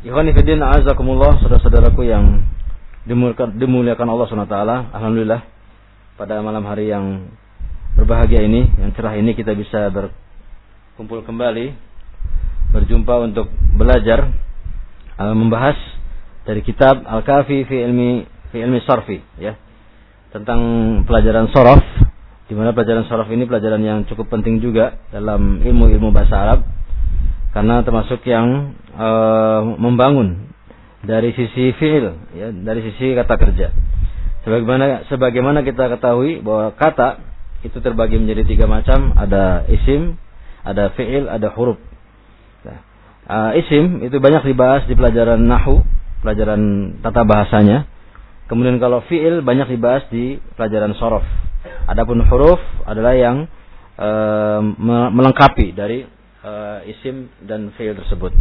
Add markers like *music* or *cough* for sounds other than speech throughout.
Ikhwanifidin azakumullah saudara-saudaraku yang dimuliakan Allah SWT Alhamdulillah pada malam hari yang berbahagia ini Yang cerah ini kita bisa berkumpul kembali Berjumpa untuk belajar uh, Membahas dari kitab Al-Kafi fi ilmi, fi ilmi Sarfi ya. Tentang pelajaran sorof di mana pelajaran sorof ini pelajaran yang cukup penting juga dalam ilmu-ilmu bahasa Arab karena termasuk yang e, membangun dari sisi fiil ya dari sisi kata kerja. Sebagaimana sebagaimana kita ketahui bahwa kata itu terbagi menjadi tiga macam. Ada isim ada fiil ada huruf. Nah, e, isim itu banyak dibahas di pelajaran nahu pelajaran tata bahasanya. Kemudian kalau fiil banyak dibahas di pelajaran sorof. Adapun huruf adalah yang e, melengkapi dari uh, isim dan fi'il tersebut.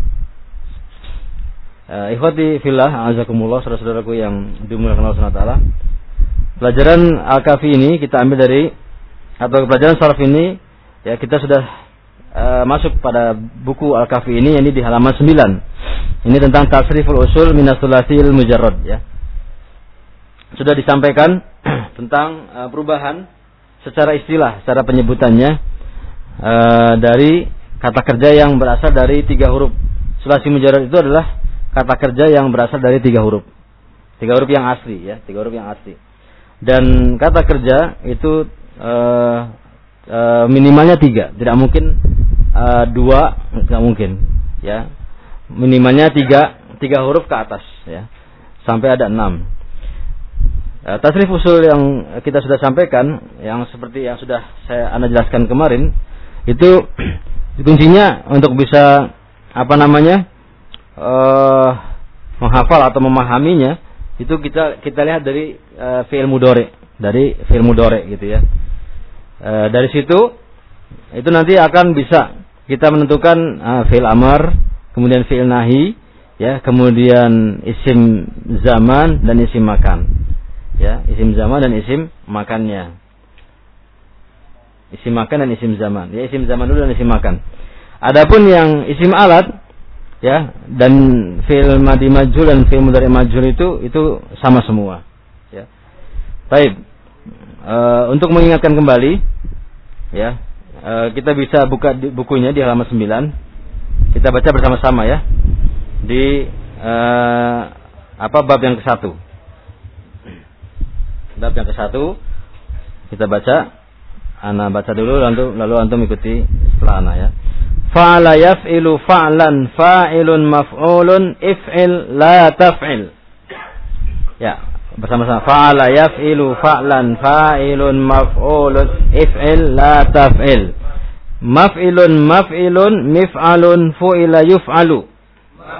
Uh, ikhwati fillah, azakumullah, saudara-saudaraku yang dimuliakan Allah SWT. Pelajaran Al-Kafi ini kita ambil dari atau pelajaran saraf ini ya kita sudah uh, masuk pada buku Al-Kafi ini ini di halaman 9. Ini tentang tasriful usul minasulasil mujarrad ya. Sudah disampaikan *clears throat* tentang uh, perubahan secara istilah, secara penyebutannya uh, dari kata kerja yang berasal dari tiga huruf. Sulasi mujarad itu adalah kata kerja yang berasal dari tiga huruf. Tiga huruf yang asli ya, tiga huruf yang asli. Dan kata kerja itu uh, uh, minimalnya tiga, tidak mungkin uh, dua, tidak mungkin ya. Minimalnya tiga, tiga huruf ke atas ya, sampai ada enam. Uh, tasrif usul yang kita sudah sampaikan, yang seperti yang sudah saya anda jelaskan kemarin, itu *clears throat* kuncinya untuk bisa apa namanya uh, menghafal atau memahaminya itu kita kita lihat dari uh, fi'il mudore dari fi'il mudore gitu ya. Uh, dari situ itu nanti akan bisa kita menentukan uh, fi'il amar kemudian fi'il nahi ya kemudian isim zaman dan isim makan. Ya isim zaman dan isim makannya Isim makan dan isim zaman. Ya isim zaman dulu dan isim makan. Adapun yang isim alat ya dan fi'il madi majul dan fi'il mudhari majul itu itu sama semua. Ya. Baik. E, untuk mengingatkan kembali ya, e, kita bisa buka di, bukunya di halaman 9. Kita baca bersama-sama ya. Di e, apa bab yang ke satu. Bab yang ke satu kita baca Ana baca dulu lalu lalu antum ikuti setelah ana ya. Fa'ala yaf'ilu fa'lan fa'ilun maf'ulun if'il la taf'il. Ya, bersama-sama. Fa'ala yaf'ilu fa'lan fa'ilun maf'ulun if'il la taf'il. Maf'ilun maf'ilun mif'alun fu'ila yuf'alu.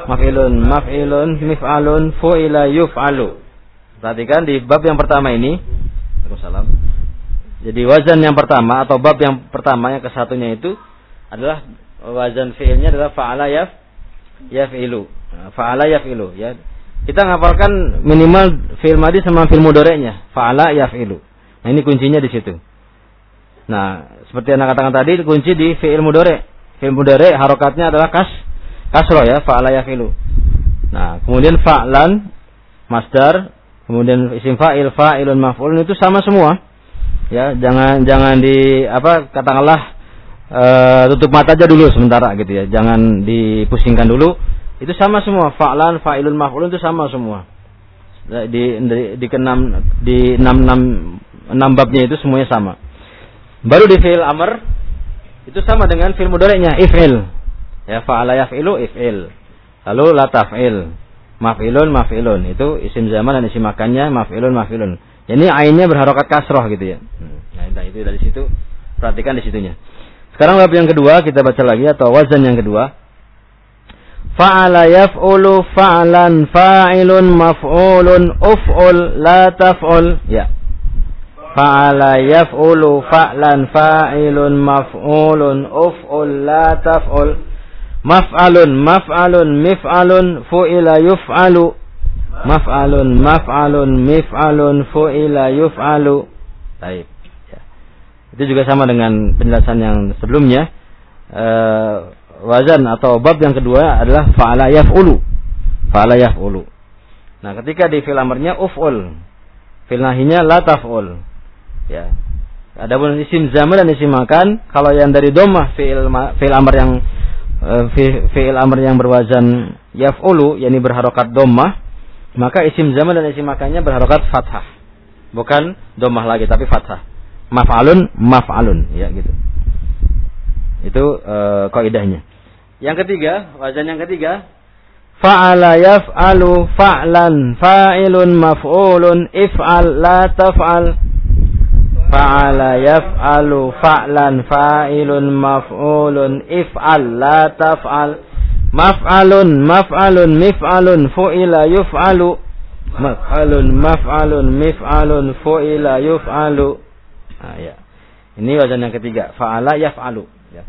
Maf'ilun maf'ilun mif'alun fu'ila yuf'alu. Perhatikan di bab yang pertama ini. Waalaikumsalam jadi wazan yang pertama atau bab yang pertama yang kesatunya itu adalah wazan fiilnya adalah fa'ala yaf yafilu. Fa'ala yaf'ilu ya. Kita ngapalkan minimal fi'il madi sama fi'il mudhari'nya. Fa'ala yaf'ilu. Nah, ini kuncinya di situ. Nah, seperti yang katakan tadi kunci di fi'il mudhari'. Fi'il mudhari' harokatnya adalah kas kasroh ya, fa'ala yaf'ilu. Nah, kemudian fa'lan masdar, kemudian isim fa'il, fa'ilun maf'ulun itu sama semua. Ya, jangan jangan di apa katakanlah uh, tutup mata aja dulu sementara gitu ya. Jangan dipusingkan dulu. Itu sama semua. Fa'lan, fa'ilun, maf'ulun itu sama semua. Di di, di kenam di enam enam enam babnya itu semuanya sama. Baru di fi'il amr itu sama dengan fi'il mudhari'nya if'il. Ya fa'ala yaf'ilu if'il. Lalu la taf'il. Maf'ilun maf'ilun. Itu isim zaman dan isim makannya maf'ilun maf'ilun. Ini ainnya berharokat kasroh gitu ya. Hmm. Nah, itu dari situ perhatikan di situnya. Sekarang bab yang kedua kita baca lagi atau wazan yang kedua. Fa'ala yaf'ulu fa'lan fa'ilun maf'ulun uf'ul la taf'ul. Ya. Fa'ala yaf'ulu fa'lan fa'ilun maf'ulun uf'ul la taf'ul. Maf'alun maf'alun mif'alun fu'ila yuf'alu. Maf'alun maf'alun mif'alun fu'ila yuf'alu. Baik. Itu juga sama dengan penjelasan yang sebelumnya. E, wazan atau bab yang kedua adalah fa'ala yaf'ulu. Fa'ala yaf'ulu. Nah, ketika di fil amarnya uf'ul. Fil nahinya la taf'ul. Ya. Adapun isim zaman dan isim makan, kalau yang dari domah fi'il fi'il amr yang e, fi'il amr yang berwazan yaf'ulu yakni berharokat domah, maka isim zaman dan isim makannya berharokat fathah. Bukan domah lagi tapi fathah maf'alun maf'alun ya gitu. Itu uh, kaidahnya. Yang ketiga, wazan yang ketiga fa'ala yaf'alu fa'lan fa'ilun maf'ulun if'al la taf'al fa'ala yaf'alu fa'lan fa'ilun maf'ulun if'al la taf'al maf'alun maf'alun mif'alun fu'ila yuf'alu maf'alun maf'alun mif'alun fu'ila yuf'alu Nah, ya. Ini wazan yang ketiga. Fa'ala yaf'alu. Ya.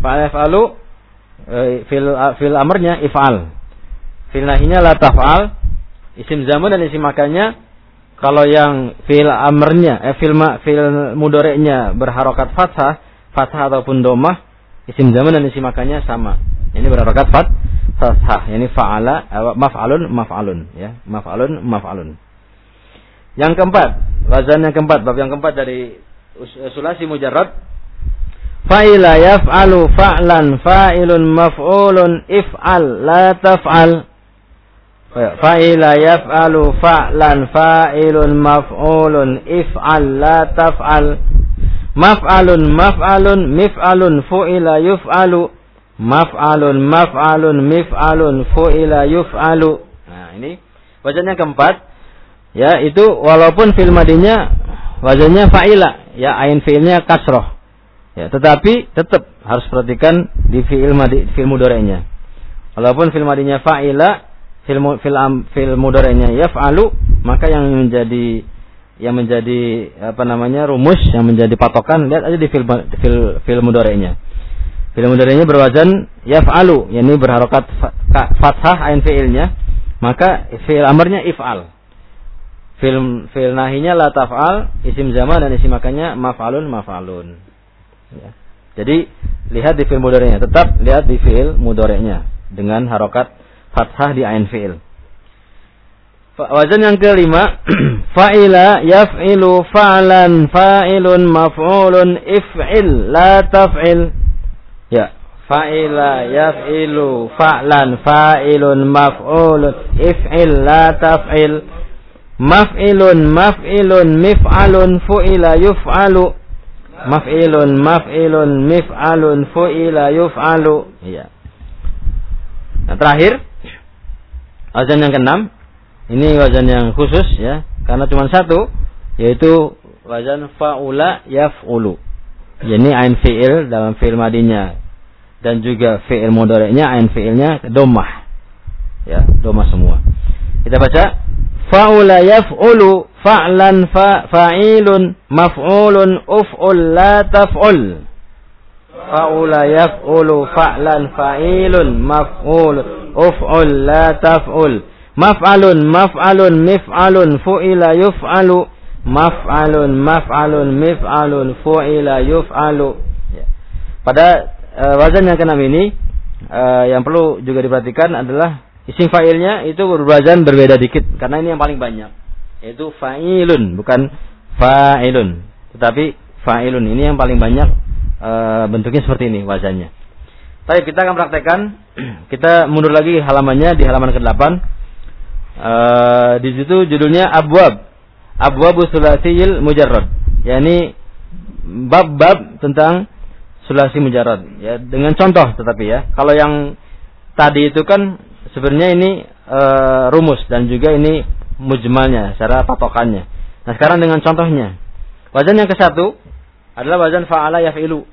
Fa'ala yaf'alu eh, fil fil amrnya if'al. Fil nahinya la taf'al. Isim zaman dan isim makannya kalau yang fil amrnya eh fil ma, fil mudorenya berharokat fathah, fathah ataupun domah, isim zaman dan isim makannya sama. Ini berharokat fat, fathah. Ini fa'ala eh, maf'alun maf'alun ya. Maf'alun maf'alun. Yang keempat, wazan yang keempat, bab yang keempat dari sulasi mujarrad. Fa'ila yaf'alu fa'lan fa'ilun maf'ulun if'al la taf'al. Fa'ila yaf'alu fa'lan fa'ilun maf'ulun if'al la taf'al. Maf'alun maf'alun mif'alun fu'ila yuf'alu. Maf'alun maf'alun mif'alun fu'ila yuf'alu. Nah, ini wazan yang keempat. Ya itu walaupun fil madinya wazannya fa'ila. Ya ain fiilnya kasroh. Ya tetapi tetap harus perhatikan di fiil madi fiil mudorenya. Walaupun fil madinya fa'ila fil fil fil mudorenya yaf'alu maka yang menjadi yang menjadi apa namanya rumus yang menjadi patokan lihat aja di fil fil fil mudorenya fil mudorenya berwazan yaf'alu yakni berharokat fathah ain fiilnya maka fiil amarnya if'al Fil fil nahinya la taf'al, isim zaman dan isim makannya maf'alun maf'alun. Ya. Jadi lihat di fiil mudhari'nya, tetap lihat di fiil mudhari'nya dengan harokat fathah di ain fiil. Wazan yang kelima, *clears throat* fa'ila yaf'ilu fa'lan fa'ilun maf'ulun if'il la taf'il. Ya, fa'ila yaf'ilu fa'lan fa'ilun maf'ulun if'il la taf'il. Maf'ilun maf'ilun mif'alun fu'ila yuf'alu. Maf'ilun maf'ilun mif'alun fu'ila yuf'alu. Iya. Nah, terakhir wazan yang keenam. Ini wazan yang khusus ya, karena cuma satu yaitu wazan fa'ula yaf'ulu. Ini ain fi'il dalam fi'il madinya dan juga fi'il mudhari'nya ain fi'ilnya domah. Ya, domah semua. Kita baca Fa'ula yaf'ulu fa'lan fa fa'ilun maf'ulun uf'ul la taf'ul. Fa'ula yaf'ulu fa'lan fa'ilun maf'ul uf'ul la taf'ul. Maf'alun maf'alun mif'alun fu'ila yuf'alu. Maf'alun maf'alun mif'alun fu'ila yuf'alu. Ya. Pada uh, wazan yang keenam ini uh, yang perlu juga diperhatikan adalah isim fa'ilnya itu berwazan berbeda dikit karena ini yang paling banyak. Yaitu fa'ilun bukan fa'ilun. Tetapi fa'ilun ini yang paling banyak e, bentuknya seperti ini wazannya. Tapi kita akan praktekkan. *clears throat* Kita mundur lagi halamannya di halaman ke-8 e, di situ judulnya abwab. Abwab sulasiyil mujarrad. Yakni bab-bab tentang sulasi mujarrad ya dengan contoh tetapi ya kalau yang tadi itu kan sebenarnya ini e, rumus dan juga ini mujmalnya secara patokannya nah sekarang dengan contohnya wazan yang ke satu adalah wazan fa'ala yaf'ilu.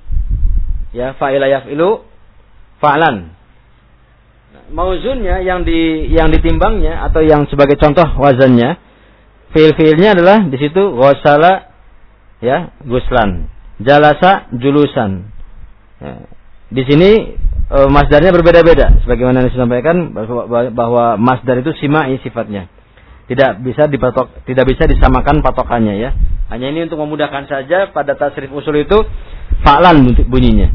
Ya, fa'ila yaf'ilu fa'lan. Mauzunnya yang di yang ditimbangnya atau yang sebagai contoh wazannya fiil-fiilnya adalah di situ ghasala ya guslan, jalasa julusan. Ya. Di sini e, masdarnya berbeda-beda. Sebagaimana yang disampaikan bahwa, masdar itu simai sifatnya. Tidak bisa dipatok tidak bisa disamakan patokannya ya. Hanya ini untuk memudahkan saja pada tasrif usul itu fa'lan bunyinya.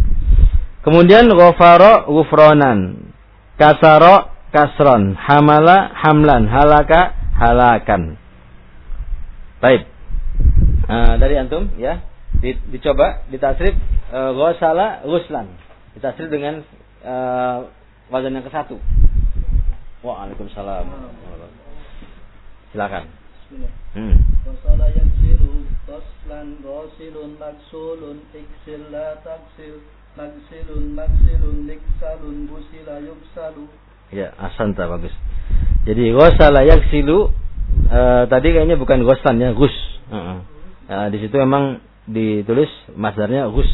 Kemudian ghafara ghufranan. Kasara kasron. Hamala hamlan. Halaka halakan. Baik. Nah, dari antum ya dicoba ditasrif e, ghasala ghuslan ditasrif dengan e, wazan yang ke satu Waalaikumsalam. Silakan. Hmm. Wasala yaksilu taslan ghasilun maksulun iksil la taksil maksilun maksilun liksalun busila yuksalu. Ya, asanta bagus. Jadi ghasala yaksilu uh, tadi kayaknya bukan ghaslan ya, gus. Uh -uh. uh, di situ memang ditulis masdarnya gus,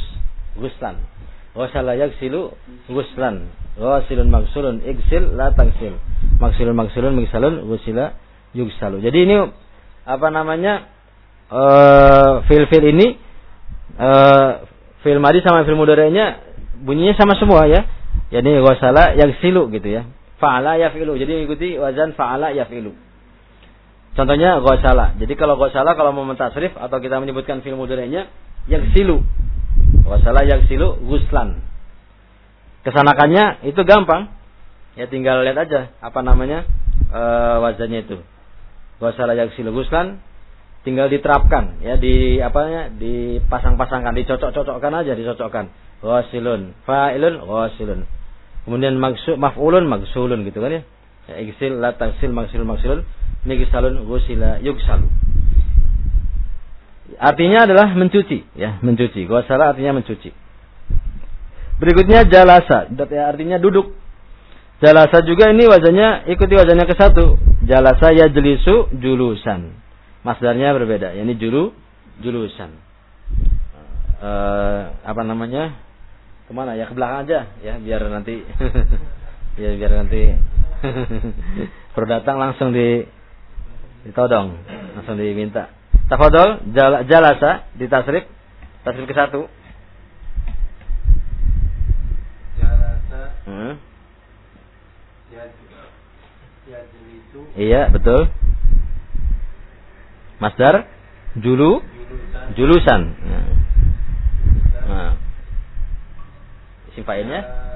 guslan. Ghasala yaksilu guslan. Ghasilun maksulun iksil la taksil. Maksilun maksulun miksalun gusila yugsalu. Jadi ini apa namanya uh, fil-fil ini uh, fil madi sama fil mudhari'nya bunyinya sama semua ya. Jadi wasala yagsilu gitu ya. Fa'ala yafilu. Jadi mengikuti wazan fa'ala yafilu. Contohnya ghasala. Jadi kalau ghasala kalau mau mentasrif atau kita menyebutkan fil mudhari'nya yagsilu. Ghasala yagsilu guslan. Kesanakannya itu gampang. Ya tinggal lihat aja apa namanya e, wazannya itu wasala yaksilu guslan tinggal diterapkan ya di apa ya dipasang-pasangkan dicocok-cocokkan aja dicocokkan wasilun fa'ilun wasilun kemudian maksud maf'ulun gitu kan ya, ya iksil la taksil maksil maksilun migisalun gusila yugsal artinya adalah mencuci ya mencuci wasala artinya mencuci berikutnya jalasa artinya duduk jalasa juga ini wajahnya ikuti wajahnya ke satu Jalasa jelisu julusan. Masdarnya berbeda. Ini julu julusan. Uh, apa namanya? Ke mana ya? Ke belakang aja ya biar nanti *laughs* ya biar nanti *laughs* baru datang langsung di ditodong, langsung diminta. Tafadol jal, jalasa di tasrif tasrif ke satu. Jalasa. Hmm. Iya, betul. Masdar julu julusan. Nah. nah. Isim fa'ilnya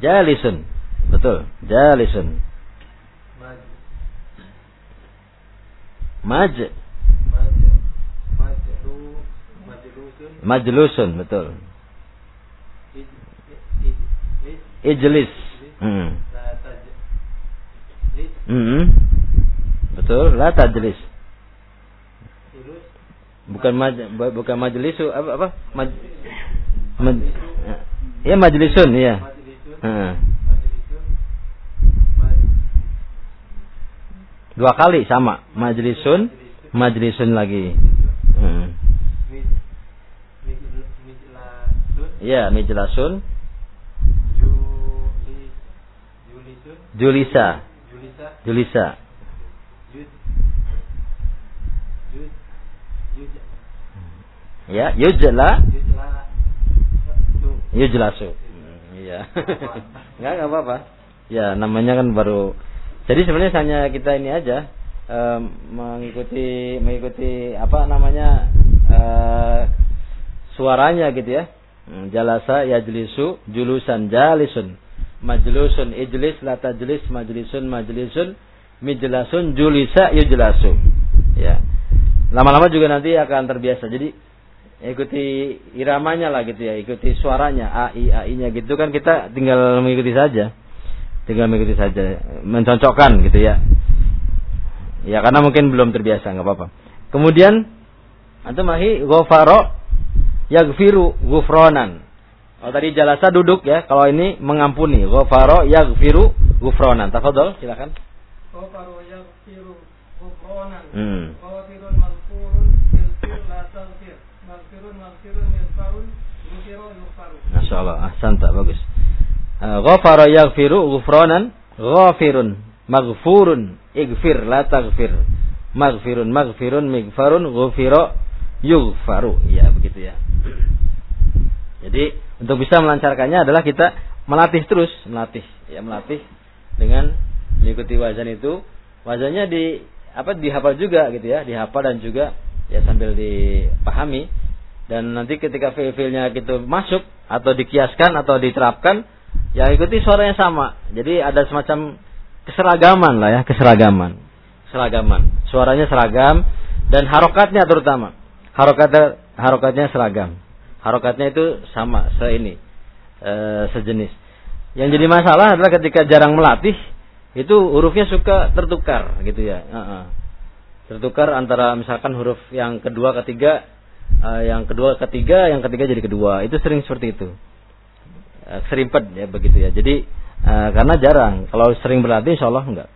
jalisun. Betul, jalisun. Maj. Majlusun, betul. Ijlis. Hmm. Hmm. Betul, la tajlis. Bukan maj bukan majlis apa apa? Maj, maj ya majlisun ya. Heeh. Dua kali sama, majlisun, majlisun lagi. Hmm. Ya, mijlasun. Julisa. Julisa. Ya, yujla. Yujlasu. Iya. *laughs* Enggak enggak apa-apa. Ya, namanya kan baru Jadi sebenarnya hanya kita ini aja um, mengikuti mengikuti apa namanya uh, suaranya gitu ya. Hmm, jalasa yajlisu julusan jalisun. Majlusun ijlis la tajlis majlisun majlisun mijlasun julisa yujlasu. Ya. Lama-lama juga nanti akan terbiasa. Jadi ikuti iramanya lah gitu ya ikuti suaranya a i a i nya gitu kan kita tinggal mengikuti saja tinggal mengikuti saja. Mencocokkan gitu ya. Ya karena mungkin belum terbiasa nggak apa-apa. Kemudian antum mahi ghafaro yagfiru gufronan oh tadi jalasa duduk ya kalau ini mengampuni. Ghafaro yagfiru gufronan tafadhol silakan. Ghafaro yagfiru gufronan hmm. Masya Allah, ahsanta, bagus. Uh, ghafara yaghfiru ghufranan ghafirun maghfurun igfir la taghfir. Maghfirun maghfirun migfarun ghufira yughfaru. Ya begitu ya. Jadi untuk bisa melancarkannya adalah kita melatih terus melatih ya melatih dengan mengikuti wazan itu. Wazannya di apa dihafal juga gitu ya. Dihafal dan juga ya sambil dipahami. Dan nanti ketika fil-filnya gitu masuk atau dikiaskan atau diterapkan ya ikuti suaranya sama. Jadi ada semacam keseragaman lah ya keseragaman. Seragaman. Suaranya seragam dan harokatnya terutama. Harokatnya harokatnya seragam. Harokatnya itu sama se ini e, sejenis. Yang jadi masalah adalah ketika jarang melatih itu hurufnya suka tertukar gitu ya. Uh -uh. tertukar antara misalkan huruf yang kedua ketiga uh, yang kedua ketiga yang ketiga jadi kedua. Itu sering seperti itu serimpet ya begitu ya. Jadi uh, karena jarang. Kalau sering berlatih insya Allah enggak.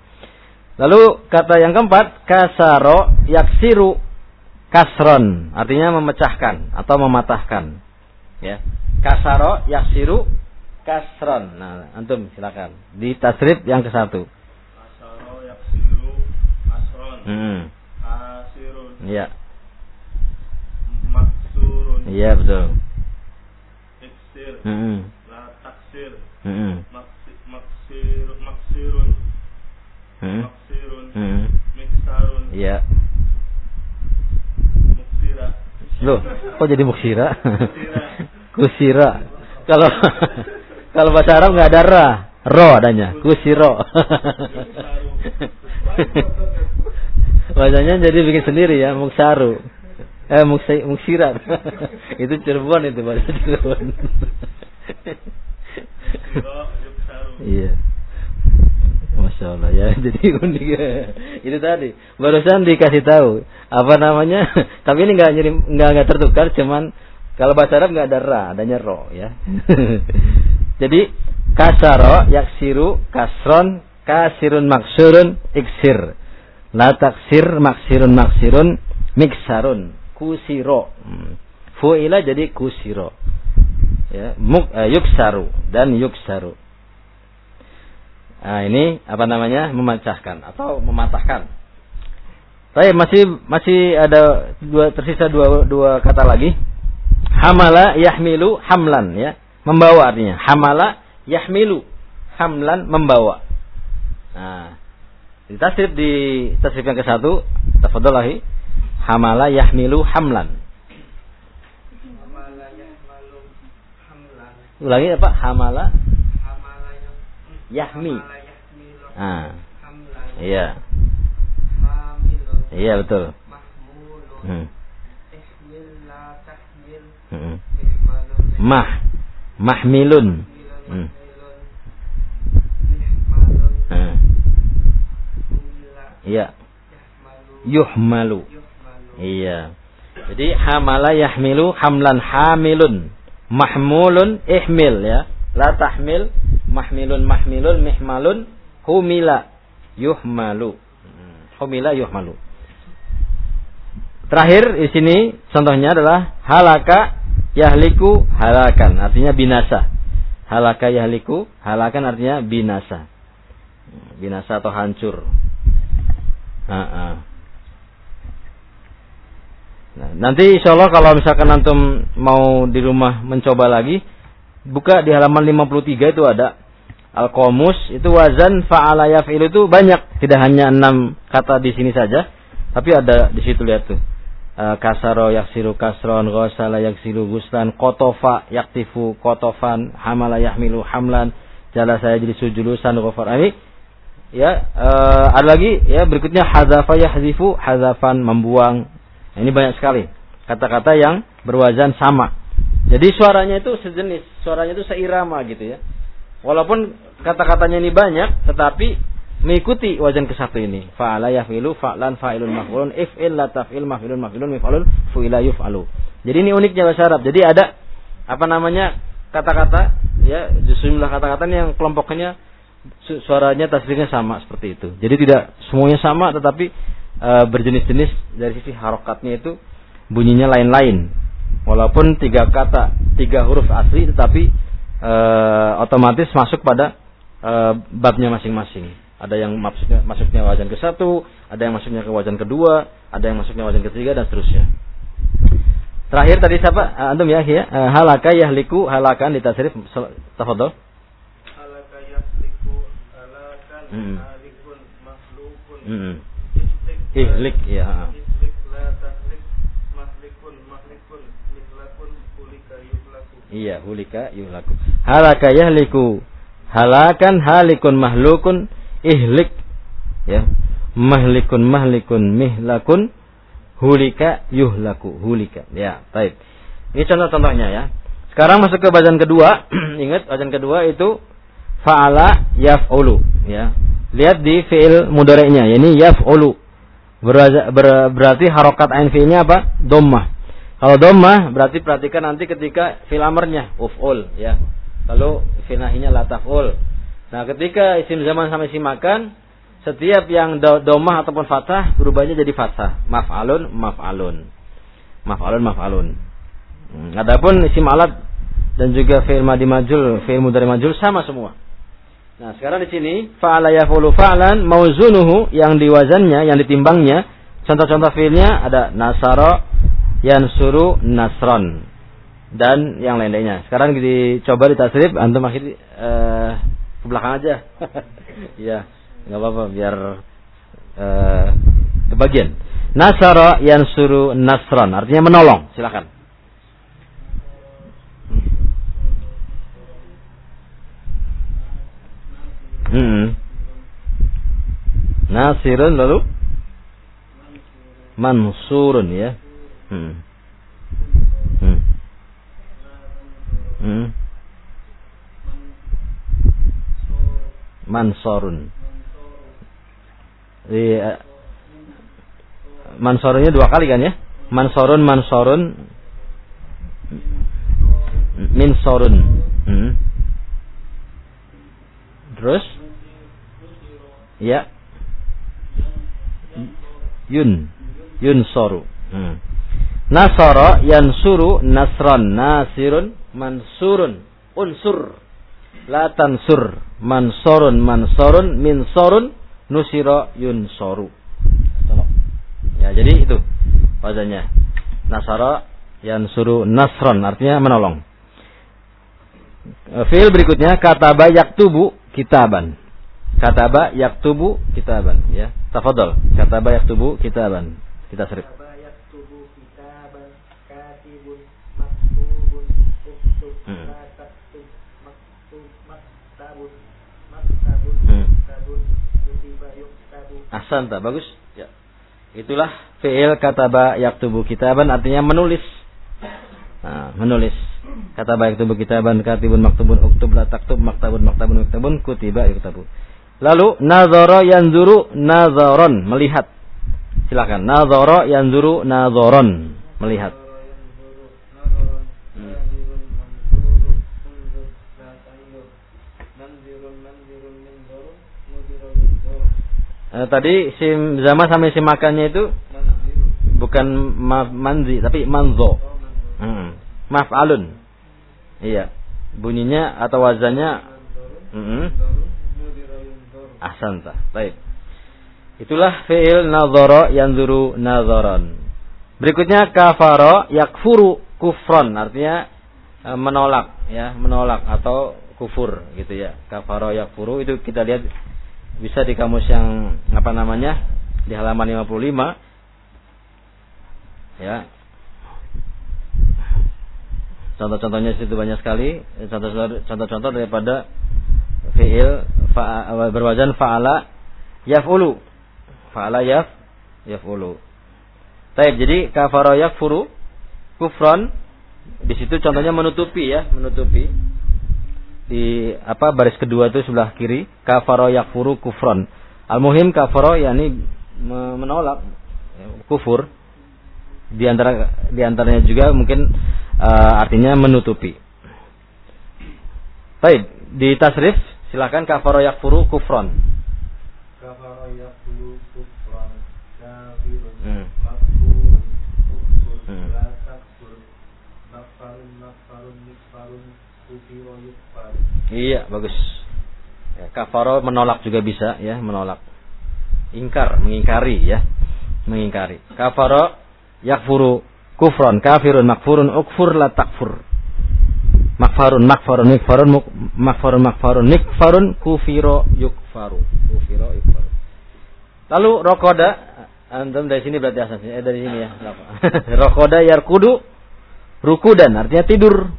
Lalu kata yang keempat kasaro yaksiru kasron. Artinya memecahkan atau mematahkan. Ya. Kasaro yaksiru kasron. Nah antum silakan. Di tasrif yang ke satu kasaro yaksiru kasron. Hmm. kasirun. Ya. Iya betul. Iksir. Mm -hmm. Maksir, maksirun. Maksirun. Miksarun. Iya. Muksira. Loh, kok jadi muksira? *laughs* Kusira. Kalau *laughs* kalau bahasa Arab nggak ada ra, ro adanya. Kusiro. *laughs* Bahasanya jadi bikin sendiri ya, muksaru eh muksirat itu Cirebon itu bahasa Cirebon iya Masya Allah ya *laughs* jadi unik ya. itu tadi barusan dikasih tahu apa namanya *laughs* tapi ini nggak nyirim nggak nggak tertukar cuman kalau bahasa Arab nggak ada ra adanya ro ya *laughs* jadi kasaro yaksiru kasron kasirun maksurun iksir la taksir maksirun maksirun miksarun kusiro. Hmm. Fu'ila jadi kusiro. Ya, muk, uh, yuksaru dan yuksaru. Nah, ini apa namanya? memecahkan atau mematahkan. Tapi masih masih ada dua tersisa dua dua kata lagi. Hamala yahmilu hamlan ya. Membawa artinya. Hamala yahmilu hamlan membawa. Nah, di tasrif di tasrif yang ke satu, tafadholahi hamala yahmilu hamlan. Hamala yahmalu hamlan. Ulangi apa? Hamala hamala yahmi. Ah. Iya. Iya betul. Hmm. Hmm. Mah mahmilun. Hmm. Hmm. Iya. Yuhmalu. Iya. Jadi hamala yahmilu hamlan hamilun mahmulun ihmil ya. La tahmil mahmilun mahmilun mihmalun humila yuhmalu. Hmm, humila yuhmalu. Terakhir di sini contohnya adalah halaka yahliku halakan artinya binasa. Halaka yahliku halakan artinya binasa. Binasa atau hancur. Uh -uh. Nah, nanti insya Allah kalau misalkan antum mau di rumah mencoba lagi, buka di halaman 53 itu ada Al-Qomus itu wazan fa'ala yaf'il itu banyak, tidak hanya enam kata di sini saja, tapi ada di situ lihat tuh. Uh, kasaro yaksiru kasron, ghasala yaksiru guslan, kotofa yaktifu kotofan, hamala yahmilu hamlan, jala saya jadi sujulusan ghafar. Ini ya uh, ada lagi ya berikutnya hadzafa yahzifu hadzafan membuang. Ini banyak sekali kata-kata yang berwazan sama. Jadi suaranya itu sejenis, suaranya itu seirama gitu ya. Walaupun kata-katanya ini banyak, tetapi mengikuti wajan ke satu ini. Fa'ala yafilu, fa'lan, fa'ilun, maf'ulun, if'il, la taf'il, maf'ilun, maf'ilun, mif'alun, fu'ila, yuf'alu. Jadi ini uniknya bahasa Arab. Jadi ada apa namanya kata-kata ya jumlah kata-kata yang kelompoknya suaranya tasdiknya sama seperti itu. Jadi tidak semuanya sama tetapi e, berjenis-jenis dari sisi harokatnya itu bunyinya lain-lain. Walaupun tiga kata, tiga huruf asli tetapi e, otomatis masuk pada e, babnya masing-masing. Ada yang maksudnya masuknya wajan ke satu, ada yang masuknya ke wajan kedua, ada yang masuknya wajan ketiga dan seterusnya. Terakhir tadi siapa? Uh, antum ya, ya. Halaka yahliku halakan di tasrif tafadhol. Halaka yahliku halakan hmm. halikun makhlukun. Hmm. Ihlik ya. Iya, hulika yuhlaku. Halaka yahliku halakan halikun mahlukun ihlik ya. Mahlikun mahlikun mihlakun hulika yuhlaku hulika. Ya baik. Ini contoh-contohnya ya. Sekarang masuk ke bacaan kedua. *clears throat* Ingat bacaan kedua itu fa'ala yaf'ulu ya. Lihat di fiil mudorenya ini yaf'ulu ber, ber, berarti harokat ain fiilnya apa dommah kalau dommah berarti perhatikan nanti ketika fiil amarnya uf'ul ya lalu fiil nahinya lataf'ul nah ketika isim zaman sama isim makan setiap yang domah ataupun fathah berubahnya jadi fathah. Maf'alun, maf'alun. Maf'alun, maf'alun. Hmm. Adapun isim alat dan juga fi'il madi majul, fi'il mudhari majul sama semua. Nah, sekarang di sini fa'ala yafulu fa'lan mauzunuhu yang diwazannya, yang ditimbangnya, contoh-contoh fi'ilnya ada nasara, yansuru, nasron dan yang lain-lainnya. Sekarang dicoba ditasrif antum akhir uh, ke belakang aja. *laughs* ya nggak apa-apa biar uh, kebagian. Nasara yang suruh nasron artinya menolong. Silakan. Hmm. Nasirun lalu mansurun ya. Hmm. Hmm. Hmm. Mansurun. Iya. Mansorunnya dua kali kan ya? Mansorun, mansorun, minsorun. Hmm. Terus? Ya. Yun. Yun soru. Hmm. Nasara yansuru nasran nasirun mansurun unsur la mansorun mansorun minsorun nusiro yunsoru. Ya, jadi itu wazannya. Nasara suruh nasron artinya menolong. Fiil berikutnya kataba yaktubu kitaban. Kataba yaktubu kitaban ya. Tafadhol. Kataba yaktubu kitaban. Kita serip. Ahsanta, bagus. Ya. Itulah fi'il kataba yaktubu kitaban artinya menulis. Nah, menulis. Kataba yaktubu kitaban katibun maktubun uktub la taktub maktabun maktabun maktabun kutiba yaktubu. Lalu nazara yanzuru nazaron melihat. Silakan. Nazara yanzuru nazaron melihat. Eh, tadi sim zama sama sim makannya itu bukan ma manzi tapi manzo. Maf'alun. Iya. Bunyinya atau wazannya hmm. Ahsanta. Baik. Itulah fi'il nadhara yanzuru nadharan. Berikutnya kafara yakfuru kufron artinya eh, menolak ya, menolak atau kufur gitu ya. Kafaro yakfuru itu kita lihat bisa di kamus yang apa namanya? di halaman 55 ya. Contoh-contohnya situ banyak sekali, contoh-contoh daripada fiil fa, berwajan fa'ala yaf'ulu. Fa'ala yaf yaf'ulu. Baik, jadi kafara yakfuru kufran di situ contohnya menutupi ya, menutupi. Di apa baris kedua itu sebelah kiri, kafara yakfuru kufran. Al-muhim kafara yakni menolak ya, kufur. Di antara di antaranya juga mungkin uh, artinya menutupi. Baik, di tasrif silakan kafara yakfuru kufran. Kafara yakfuru kufran kafirun Hmm. makfurun kufur Hmm. la takfur nakfarun nakfarun nikfarun kufiro yukfar Iya, bagus. Ya, kafaro menolak juga bisa ya, menolak. Ingkar, mengingkari ya. Mengingkari. Kafaro yakfuru kufron, kafirun makfurun ukfur la takfur. Makfarun, makfarun, nikfarun, makfarun, makfarun, nikfarun, kufiro yukfaru. Kufiro yukfaru. Lalu rokoda, antum dari sini berarti asasnya, eh dari sini ya. *laughs* rokoda yarkudu rukudan, artinya tidur.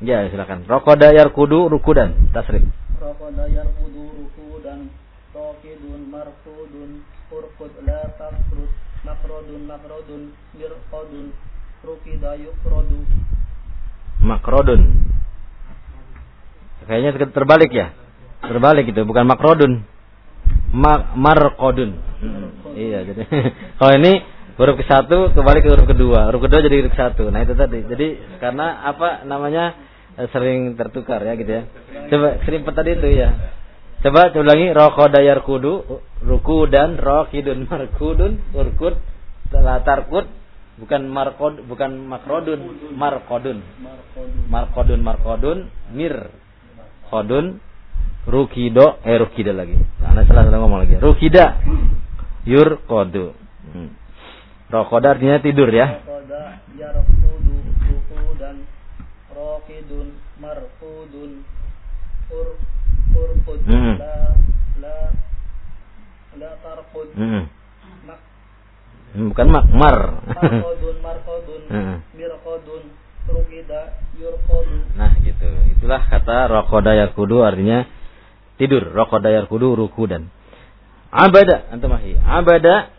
Ya, silakan. Rokoda yarkudu rukudan, tasrif. Rokoda yarkudu rukudan Rokidun markudun Urkud la tafrud Makrodun makrodun Mirkodun Rukida yukrodu Makrodun. Kayaknya ter- terbalik ya. Terbalik itu, bukan makrodun. Ma markodun. Hmm, Iya, jadi *laughs* kalau ini huruf ke satu kembali ke huruf kedua, huruf kedua jadi huruf satu. Nah itu tadi. Jadi karena apa namanya eh, sering tertukar ya gitu ya. Coba sering tadi itu ya. Coba coba lagi rokoda yarkudu ruku dan rokidun *laughs* markudun urkud latarkud bukan markod bukan makrodun markodun Markodun markodun mir. Kodun rukido eh rukida lagi. Nah, salah salah ngomong lagi. Rukida yur kodu hmm. rokoda artinya tidur ya. Rokoda yarkudu rukudan Rokidun markudun Ur Urkud Hmm. La La La tarkud hmm. Mak bukan makmar Markodun markodun *laughs* Hmm. Mirkodun Rukida yurkodu. Nah gitu. Itulah kata rokoda yarkudu artinya tidur. Rokoda yarkudu rukudan abada antum abada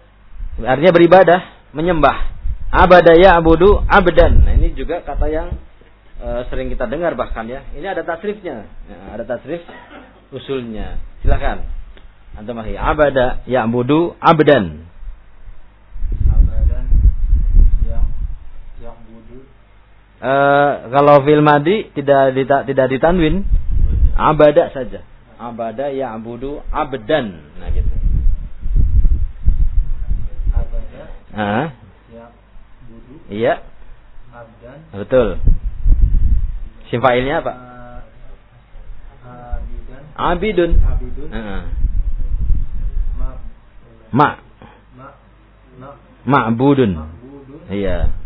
artinya beribadah menyembah. Abada ya abudu abdan. Nah ini juga kata yang eh, sering kita dengar bahkan ya. Ini ada tasrifnya. Ya, ada tasrif usulnya. Silakan. Antum abada ya abudu abdan abadan yang yang budu Eh, kalau fil madi tidak dita, tidak ditanwin abada saja. Abada ya abudu abdan. Nah gitu. Abada ah budu iya. abdan. Betul. Sim failnya apa? Uh, abidan abidun. Abidun Ah. ma. Ma ma ma'budun. Ma'budun. Iya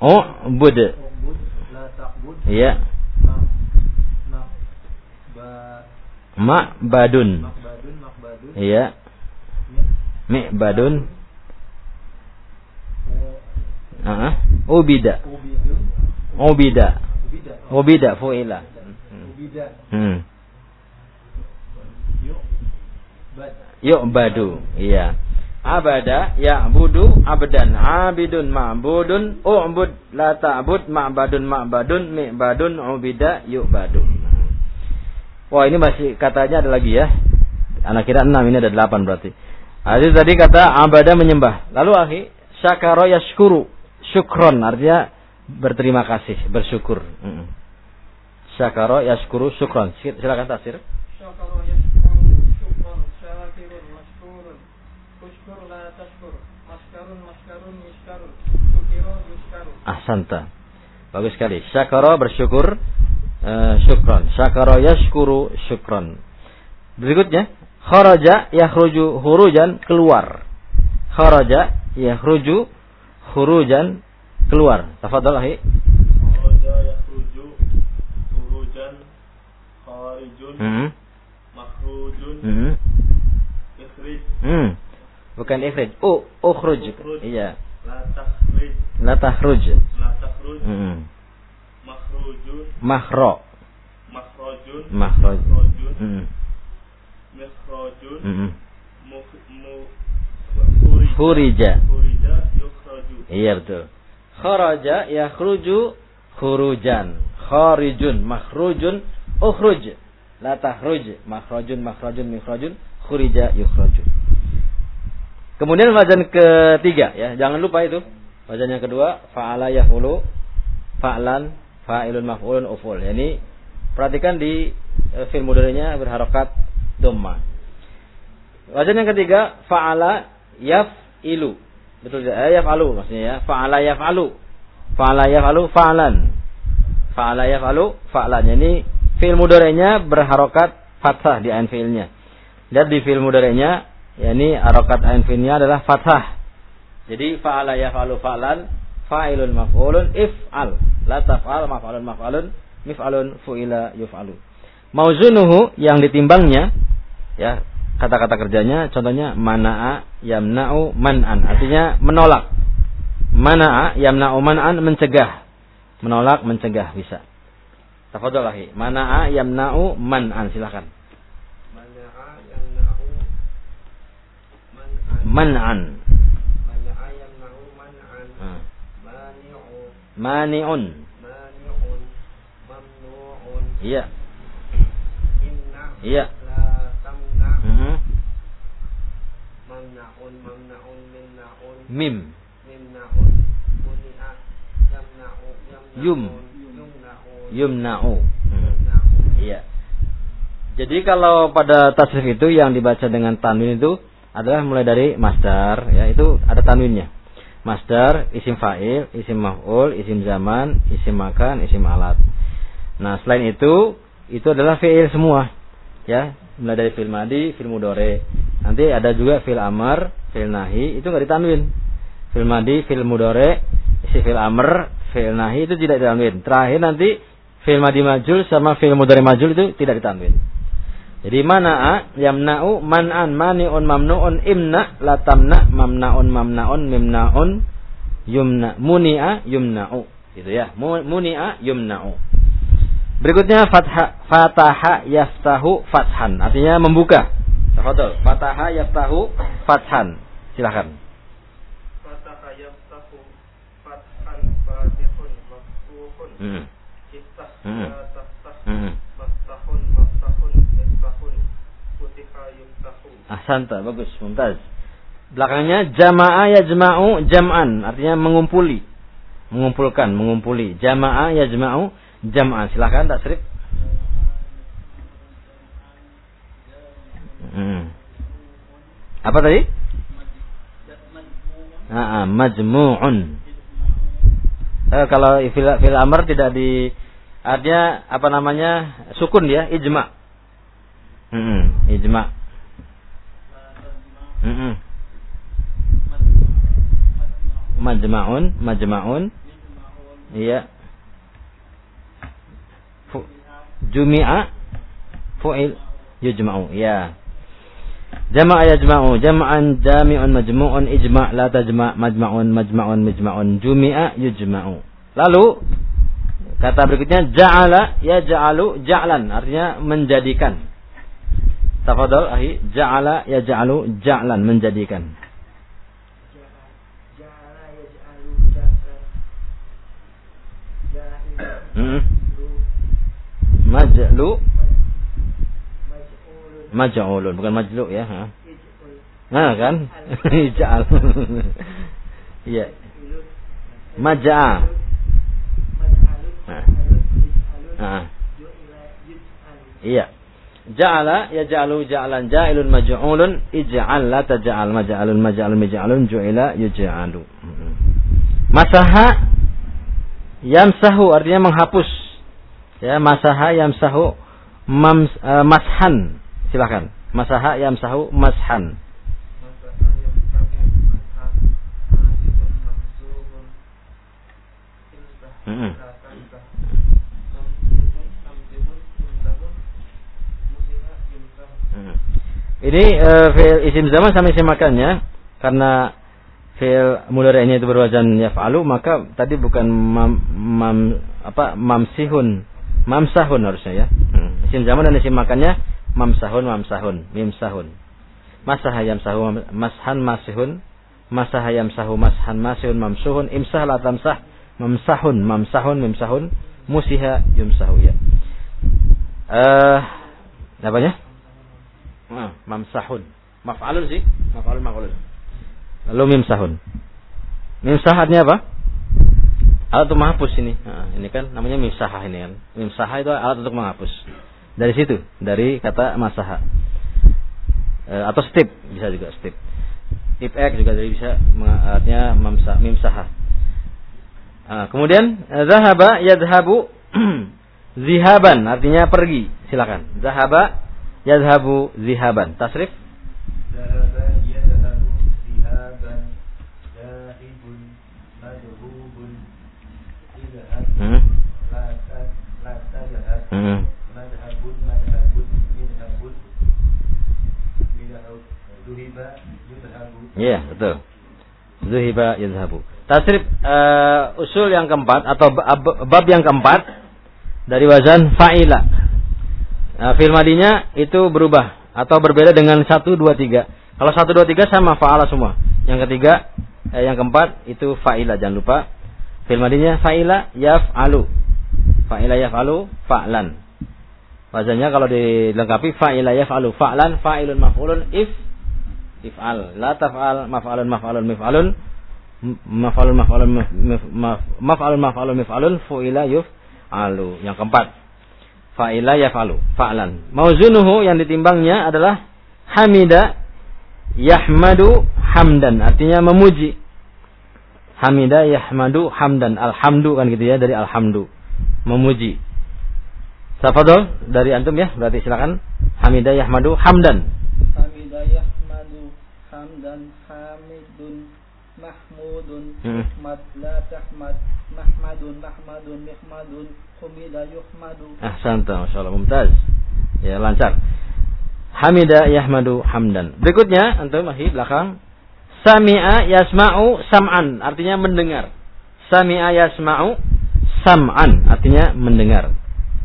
oh bud iya ma ma ba ma'badun. Makbadun makbadun iya o ah ubida. Ubida. Ubida fu'ila. Ubida hmm. Yuk bad yu'badu. Iya abada ya budu abdan abidun ma'budun u'bud la ta'bud ma'badun ma'badun mi'badun ubida yu'badun wah ini masih katanya ada lagi ya. Anak kira enam ini ada delapan berarti. Aziz tadi kata abada menyembah. Lalu akhi syakara yaskuru syukron artinya berterima kasih bersyukur. Syakara yaskuru syukron. Silakan tafsir. Ahsanta. Bagus sekali. Syakara bersyukur uh, syukran. Syakara yashkuru syukran. Berikutnya, kharaja yakhruju hurujan keluar. Kharaja yakhruju hurujan keluar. Tafadhol ahi. Kharaja yakhruju hurujan kharijun. Hmm. Makhrujun. Hmm. Ikhrij. Hmm. Bukan ikhrij. Oh, ukhruj. Iya. La takhrij. La tahruj. Takhruj. Hmm. Makhrujun. Makhro. Makhrajun. Makhraj. Makhrajun. Hmm. Mikhrajun. Hmm. Mu mu khurija. Khurija. Yukhraju. Iya betul. Kharaja yakhruju khurujan. Kharijun makhrujun ukhruj. La tahruj makhrajun makhrajun mikhrajun khurija yukhraju. Kemudian wazan ketiga ya, jangan lupa itu. Wazan yang kedua fa'ala yaf'ulu fa'lan fa'ilun maf'ulun uful. Yani perhatikan di e, fi'il mudhari'nya berharokat dhamma. Wazan yang ketiga fa'ala yaf'ilu. Betul ya? Eh, yaf'alu maksudnya ya. Fa'ala yaf'alu. Fa'ala yaf'alu fa'lan. Fa'ala yaf'alu fa'lan. Yani fi'il mudhari'nya berharokat fathah di ain fi'ilnya. Lihat di fi'il mudhari'nya yakni harokat ain fi'ilnya adalah fathah. Jadi fa'ala yaf'alu fa'lan fa'ilun maf'ulun if'al. La taf'al maf'alun maf'alun mif'alun fu'ila yuf'alu. Mauzunuhu yang ditimbangnya ya kata-kata kerjanya contohnya mana'a yamna'u man'an artinya menolak. Mana'a yamna'u man'an mencegah. Menolak mencegah bisa. Tafadhol akhi. Mana'a yamna'u man'an silakan. Mana'a yamna'u man'an. Man'an. Mana'a yamna'u man'an. Ah. Mani'u. Mani'un. Iya. Iya. Mhm. Mim. Yum. Yumna'u. Iya. Jadi kalau pada tasrif itu yang dibaca dengan tanwin itu adalah mulai dari masdar ya itu ada tanwinnya. Masdar, isim fa'il, isim maf'ul, isim zaman, isim makan, isim alat. Nah, selain itu itu adalah fi'il semua. Ya, mulai dari fi'il madi, fi'il mudore. Nanti ada juga fi'il amr, fi'il nahi, itu enggak ditanwin. Fi'il madi, fi'il mudore, isi fi'il amr, fi'il nahi itu tidak ditanwin. Terakhir nanti fi'il madi majul sama fi'il mudore majul itu tidak ditanwin. Jadi mana'a yamna'u man'an mani'un mamnu'un imna la tamna mamna'un mamna'un mimna'un yumna muni'a yumna'u gitu ya Mu- muni'a yumna'u berikutnya fatha fataha yaftahu fathan artinya membuka Tafadhol fataha yaftahu fathan silakan Fataha yaftahu. Fathan. Fatihun. Maftuhun. hmm. Hmm. Hmm. Ahsanta bagus mumtaz belakangnya jama'a yajma'u jam'an artinya mengumpuli mengumpulkan mengumpuli jama'a yajma'u jam'an silakan tasrif hmm. apa tadi ah, majmu'un. Eh, kalau fil, fil amr tidak di artinya apa namanya sukun ya ijma. Hmm, ijma. Hmm. Majma'un, majma'un. Iya. Fu, jumi'a fu'il yujma'u. Ya. Jama'a yajma'u, jama'an jami'un majmu'un ijma' la tajma' majma'un majma'un majma'un jumi'a yujma'u. Lalu kata berikutnya ja'ala yaj'alu ja'lan artinya menjadikan. Tafadhol ahi ja'ala yaj'alu ja'lan menjadikan. Ja'ala yaj'alu ja'lan. Ja'il. Hmm. Majlu Maj'ulun. bukan majlu ya, ha. Nah kan? Ja'al. Iya. Ij'alun. Ah. Iya. Ja'ala yaj'alu ja'lan ja'ilun maj'ulun ij'al la taj'al maj'alun maj'alun maj'alun ju'ila yuj'alu. Mm-mm. Masaha yamsahu artinya menghapus. Ya, masaha yamsahu mams, eh, mashan. Silakan. Masaha yamsahu mashan. Masaha yamsahu mashan. Majidun mamsuhun. Iltah. Mm-mm. La tantah. Mamsuhun. Tamsihun. Yumtahun. Musiha. Yumtahu. Mm. Ini fi'il isim zaman sama isim makannya karena fi'il mudhari'nya itu berwajan yaf'alu maka tadi bukan mam, mam apa mamsihun mamsahun harusnya ya. Hmm. Isim zaman dan isim makannya mamsahun mamsahun mimsahun. Masaha yamsahu mashan masihun masaha yamsahu mashan masihun mamsuhun imsah la tamsah mamsahun mamsahun mimsahun musiha yumsahu ya. Eh uh, apanya? Nah, mamsahun. Maf'alun sih, maf'alun maf'alun. Lalu mimsahun. Mimsah artinya apa? Alat untuk menghapus ini. Nah, ini kan namanya mimsahah ini kan. Mimsahah itu alat untuk menghapus. Dari situ, dari kata masaha. E, atau stip bisa juga stip. Tip X juga dari bisa artinya mamsa, mimsahah. Nah, kemudian zahaba yadhabu *clears throat* zihaban artinya pergi. Silakan. Zahaba yadhabu zihaban. Tasrif? Zahaba yadhabu zihaban. Zahibun madhubun. Idhab. Hmm. La ta- la tadhab. Hmm. Yudhabu. Iya, betul. Zuhiba yadhabu. Tasrif eh, usul yang keempat atau bab, yang keempat dari wazan fa'ila. Nah, fi'il madinya itu berubah atau berbeda dengan 1 2 3. Kalau 1 2 3 sama fa'ala semua. Yang ketiga eh, yang keempat itu fa'ila jangan lupa. Fi'il madinya fa'ila yaf'alu. Fa'ila yaf'alu fa'lan. Wazannya kalau dilengkapi fa'ila yaf'alu fa'lan fa'ilun maf'ulun if if'al. La taf'al maf'alun maf'alun mif'alun maf'alun maf'alun maf'alun maf'alun mif'alun fu'ila yuf'alu. Yang keempat fa'ila yaf'alu fa'lan. Mauzunuhu yang ditimbangnya adalah hamida yahmadu hamdan artinya memuji. Hamida yahmadu hamdan alhamdu kan gitu ya dari alhamdu memuji. Safadol dari antum ya berarti silakan hamida yahmadu hamdan. Hamida yahmadu hamdan hamidun mahmudun ihmad la tahmad mahmadun mahmadun mihmadun humida yuhmadu Ahsanta, Masya Allah, mumtaz. Ya, lancar. Hamida yahmadu hamdan. Berikutnya, antum masih belakang. Sami'a yasma'u sam'an, artinya mendengar. Sami'a yasma'u sam'an, artinya mendengar.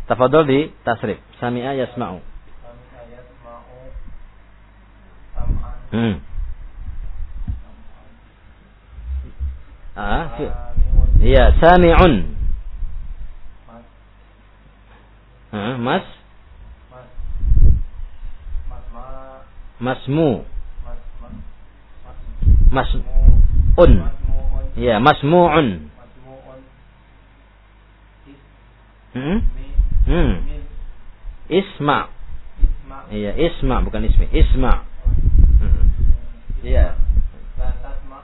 Tafadhol di tasrif. Sami'a yasma'u. Hmm. Ah, iya, sami'un. Mas Ah, mas, mas mas ma masmu, mas mas mas mas, un. masmu'un. masmu'un Hmm? Hmm. min Isma. Iya, isma bukan ismi. Isma. Hmm. Iya.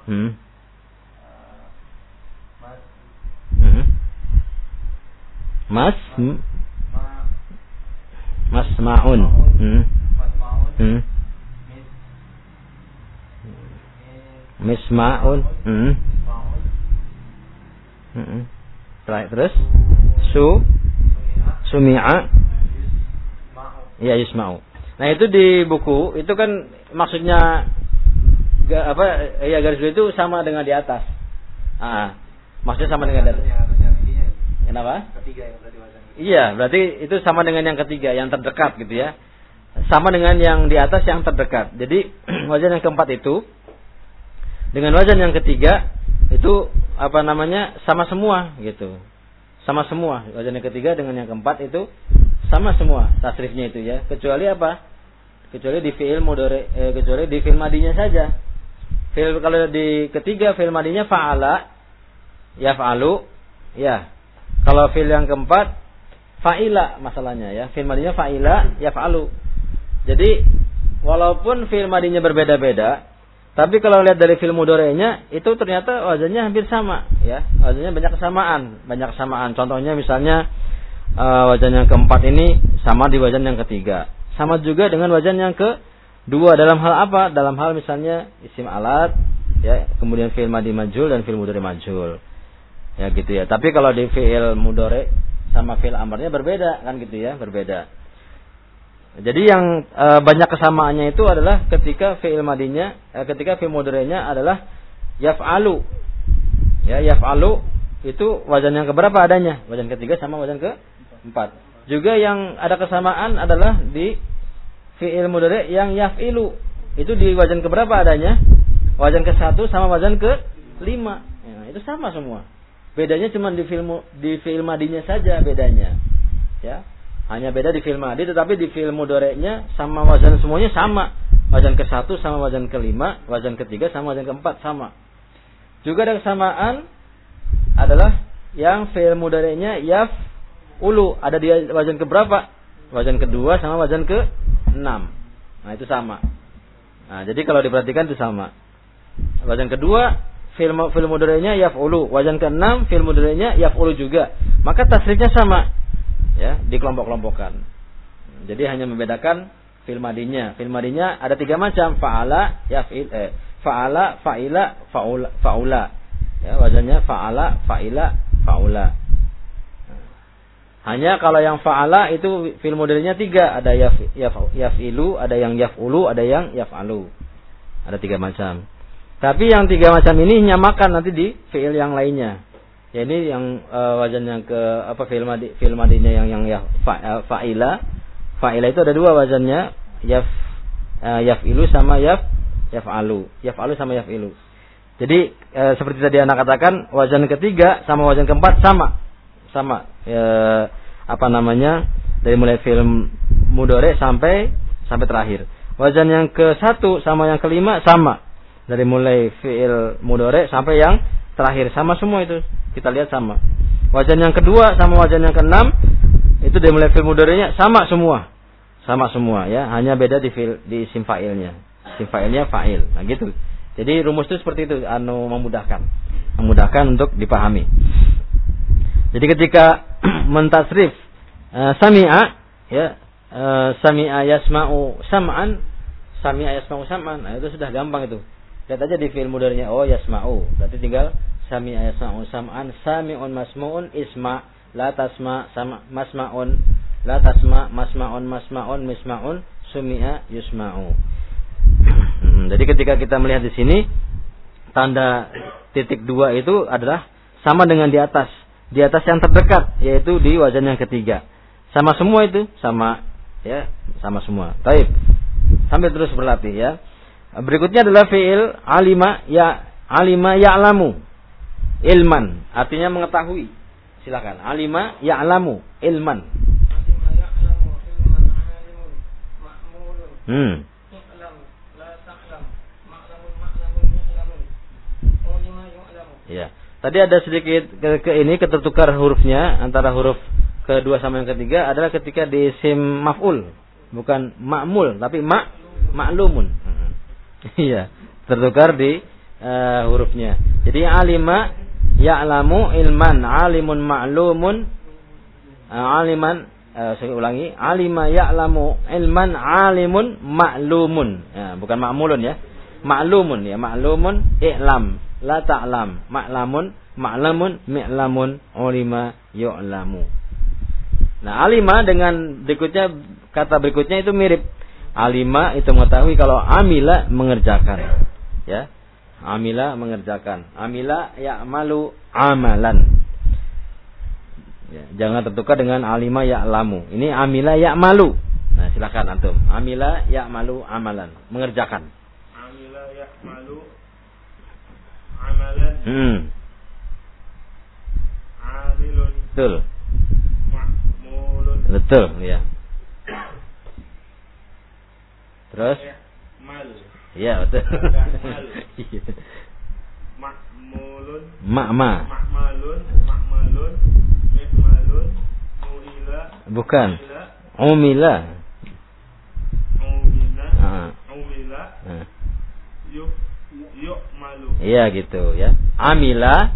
Hmm. mas Hmm. Masmaun. Hmm. masmaun Hmm. mis mis Mismaun. Hmm. mismaun Hmm. Terakhir terus su sumi'a ya yusma'u. Nah, itu di buku itu kan maksudnya apa ya garis dua itu sama dengan di atas. Ah, maksudnya sama dengan di atas. ya Kenapa? ketiga yang wazan Iya, berarti itu sama dengan yang ketiga, yang terdekat gitu ya. Sama dengan yang di atas yang terdekat. Jadi *clears throat* wajan yang keempat itu dengan wajan yang ketiga itu apa namanya sama semua gitu. Sama semua. Wajan yang ketiga dengan yang keempat itu sama semua tasrifnya itu ya. Kecuali apa? Kecuali di fiil mudore eh, kecuali di fiil madinya saja. Fiil kalau di ketiga fiil madinya fa'ala yaf'alu ya. Kalau fiil yang keempat fa'ila masalahnya ya. Fiil madinya fa'ila yaf'alu. Jadi walaupun fiil madinya berbeda-beda, tapi kalau lihat dari fiil mudorenya itu ternyata wazannya hampir sama ya. Wazannya banyak kesamaan, banyak kesamaan. Contohnya misalnya wazan yang keempat ini sama di wazan yang ketiga. Sama juga dengan wazan yang kedua dalam hal apa? Dalam hal misalnya isim alat ya, kemudian fiil madi majul dan fiil mudore majul. Ya gitu ya. Tapi kalau di fiil mudore sama fiil amarnya berbeda kan gitu ya, berbeda. Jadi yang e, banyak kesamaannya itu adalah ketika fi'il madinya, e, ketika fi'il mudhari'nya adalah yaf'alu. Ya, yaf'alu itu wajan yang keberapa adanya? Wajan ketiga sama wajan ke empat. Juga yang ada kesamaan adalah di fi'il mudhari' yang yaf'ilu. Itu di wajan keberapa adanya? Wajan ke satu sama wajan ke lima. Ya, itu sama semua. Bedanya cuma di film di fi'il madinya saja bedanya. Ya. Hanya beda di fi'il madi tetapi di fi'il mudhari'nya sama wajan semuanya sama. Wajan ke satu sama wajan kelima, wajan ketiga sama wajan keempat sama. Juga ada kesamaan adalah yang fi'il mudhari'nya yaf ulu ada di keberapa? Wajan kedua sama wajan ke enam. Nah itu sama. Nah jadi kalau diperhatikan itu sama. Wajan kedua film film mudhari'nya yaf'ulu, wajan keenam film mudhari'nya yaf'ulu juga. Maka tasrifnya sama. Ya, dikelompok-kelompokkan. Jadi hanya membedakan film madinya. Film madinya ada tiga macam, fa'ala, yaf'il eh fa'ala, fa'ila, fa'ula, fa'ula. Ya, wajannya fa'ala, fa'ila, fa'ula. Hanya kalau yang fa'ala itu film modelnya tiga. Ada yaf, yaf, yaf'ilu, ada yang yaf'ulu, ada yang yaf'alu. Ada tiga macam. Tapi yang tiga macam ini nyamakan nanti di fi'il yang lainnya. Ya ini yang uh, wajan yang ke apa fi'il madi fi'il madinya yang yang ya fa, uh, fa'ila. Fa'ila itu ada dua wajannya, yaf uh, yaf'ilu sama yaf yaf'alu. Yaf'alu sama yaf'ilu. Jadi uh, seperti tadi anak katakan wajan ketiga sama wajan keempat sama. Sama ya, apa namanya? Dari mulai film mudore sampai sampai terakhir. Wajan yang ke satu sama yang kelima sama dari mulai fiil mudore sampai yang terakhir. Sama semua itu. Kita lihat sama. Wajan yang kedua sama wajan yang keenam itu dari mulai fiil mudorenya sama semua. Sama semua ya. Hanya beda di fiil di sim failnya. Sim failnya fa'il. Nah gitu. Jadi rumus itu seperti itu anu memudahkan. Memudahkan untuk dipahami. Jadi ketika *clears throat* mentasrif uh, sami'a ya uh, sami'a yasma'u sam'an sami'a yasma'u sam'an nah, itu sudah gampang itu Lihat aja di film mudarinya oh yasma'u. Berarti tinggal sami yasma'u sam'an sami'un masmu'un isma la tasma sama masma'un la tasma masma'un masma'un misma'un sumi'a yusma'u. Hmm, jadi ketika kita melihat di sini tanda titik dua itu adalah sama dengan di atas, di atas yang terdekat yaitu di wajan yang ketiga. Sama semua itu, sama ya, sama semua. Baik. Sambil terus berlatih ya. Berikutnya adalah fiil alima ya alima ya'lamu ilman artinya mengetahui. Silakan. Alima ya'lamu ilman. Hmm. Ya. Tadi ada sedikit ke, ke ini ketertukar hurufnya antara huruf kedua sama yang ketiga adalah ketika di sim maf'ul, bukan ma'mul tapi ma' ma'lumun. *laughs* Iya, tertukar di uh, hurufnya. Jadi alima ya'lamu ilman, alimun ma'lumun uh, aliman uh, saya ulangi, alima ya'lamu ilman, alimun ma'lumun. Ya, bukan ma'mulun ya. Ma'lumun ya, ma'lumun i'lam, la ta'lam, ma'lamun, ma'lamun, mi'lamun, ulima yu'lamu. Nah, alima dengan berikutnya kata berikutnya itu mirip Alima itu mengetahui kalau amila mengerjakan. Ya. Amila mengerjakan. Amila ya malu amalan. Ya, jangan tertukar dengan alima ya lamu. Ini amila ya malu. Nah, silakan antum. Amila ya malu amalan, mengerjakan. Amila ya malu amalan. Hmm. Amilun. Betul. Ma'mulun. Betul, ya. Terus? Mal. Iya, betul. Mal. *laughs* Iya. Ma'mulun. Ma'ma. Ma'malun. Ma'malun. Mihmalun. Mu'ila. Bukan. Ila. Umila. Umina. Ah. Umila. Yuk. Yuk malu. Iya gitu ya. Amila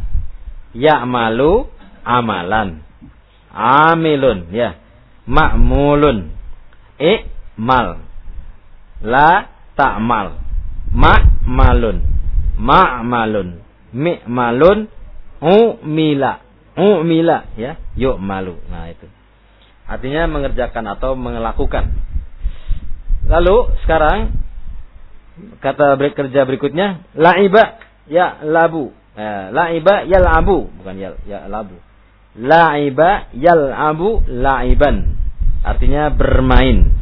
ya'malu amalan. Amilun ya. Ma'mulun. I'mal. La ta'mal. Ma'malun. Ma'malun. Mi'malun. Umila. Umila ya. Yuk malu. Nah itu. Artinya mengerjakan atau melakukan. Lalu sekarang kata kerja berikutnya laiba ya labu. Eh, laiba yal'abu bukan ya ya labu. Laiba yal'abu laiban. Artinya bermain.